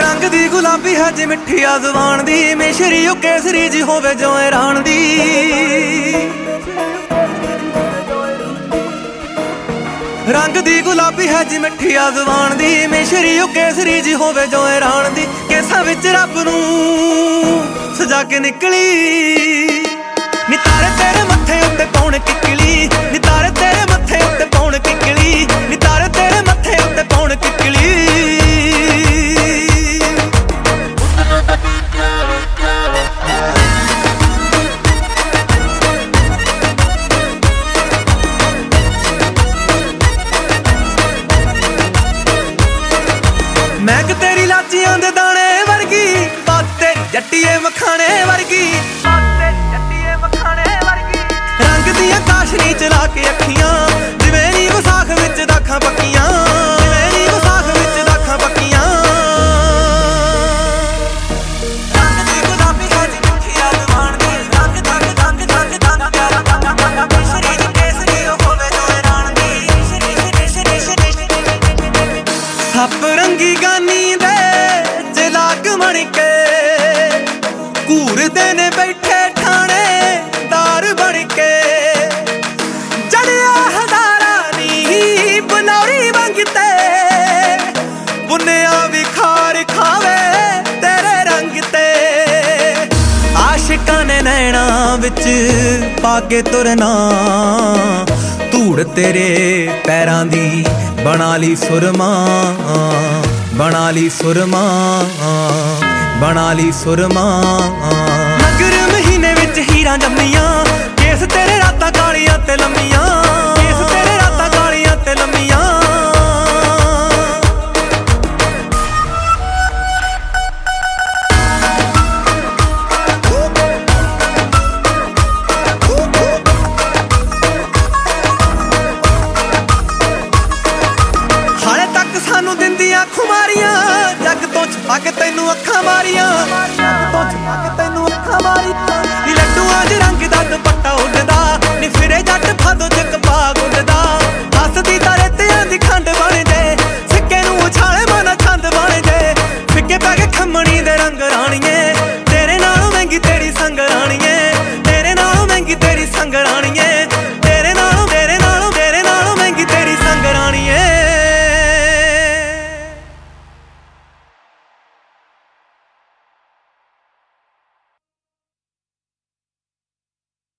ਰੰਗ ਦੀ ਗੁਲਾਬੀ ਹੈ ਜੀ ਮਿੱਠੀ ਆ ਜ਼ੁਬਾਨ ਦੀ। ਮਿਸ਼ਰੀ ਉਹ ਕੇਸਰੀ ਜੀ ਹੋਵੇ ਜੋ ਇਰਾਨ ਦੀ। ਰੰਗ ਦੀ ਗੁਲਾਬੀ ਹੈ ਜੀ ਮਿੱਠੀ ਆ ਜ਼ੁਬਾਨ ਦੀ। ਮਿਸ਼ਰੀ ਉਹ ਕੇਸਰੀ ਜੀ ਹੋਵੇ ਜੋ ਇਰਾਨ ਦੀ। ਕੇਸਾਂ ਵਿੱਚ ਰੱਬ ਨੂੰ ਸਜਾ ਕੇ ਨਿਕਲੀ। ਨੀ ਤਾਰੇ ਤੇਰੇ ਮੱਥੇ ਉੱਤੇ ਪਾਉਣ ਕਿਕਲੀ ਮਖਾਣੇ ਵਰਗੀ ਪਾਤੇ ਜੱਟੀਏ ਮਖਾਣੇ ਵਰਗੀ ਰੰਗ ਦੀਆਂ ਕਾਸ਼ਨੀ ਚਲਾ ਕੇ ਅੱਖੀਆਂ ਜਿਵੇਂ ਨੀ ਵਿਸਾਖ ਵਿੱਚ ਦਾਖਾਂ ਪੱਕੀਆਂ ਜਿਵੇਂ ਨੀ ਵਿਸਾਖ ਵਿੱਚ ਦਾਖਾਂ ਪੱਕੀਆਂ ਰੰਗ ਦੀ ਗੁਲਾਬੀ ਹੈ ਜੀ ਮਿੱਠੀ ਆ ਜ਼ੁਬਾਨ ਦੀ ਰੰਗ ਪਿਆਰਾ ਕੇਸਰੀ ਕੇਸਰੀ ਉਹ ਹੋਵੇ ਜੋ ਦੀ ਸ਼ਰੀ ਸੱਪ ਰੰਗੀ ਗਾਨੀ ਬੁੰਨਿਆ ਵਿਖਾਰ ਖਾਵੇ ਤੇਰੇ ਰੰਗ ਤੇ। ਆਸ਼ਿਕਾਂ ਨੇ ਨੈਣਾ ਵਿੱਚ ਪਾ ਕੇ ਤੁਰਨਾ। ਧੂੜ ਤੇਰੇ ਪੈਰਾਂ ਦੀ ਬਣਾ ਲਈ ਸੁਰਮਾ। ਬਣਾ ਲਈ ਸੁਰਮਾ, ਬਣਾ ਲਈ ਸੁਰਮਾ। ਖੁਮਾਰੀਆਂ ਜੱਗ ਤੋਂ ਛਪਾ ਕੇ ਤੈਨੂੰ ਅੱਖਾਂ ਮਾਰੀਆਂ।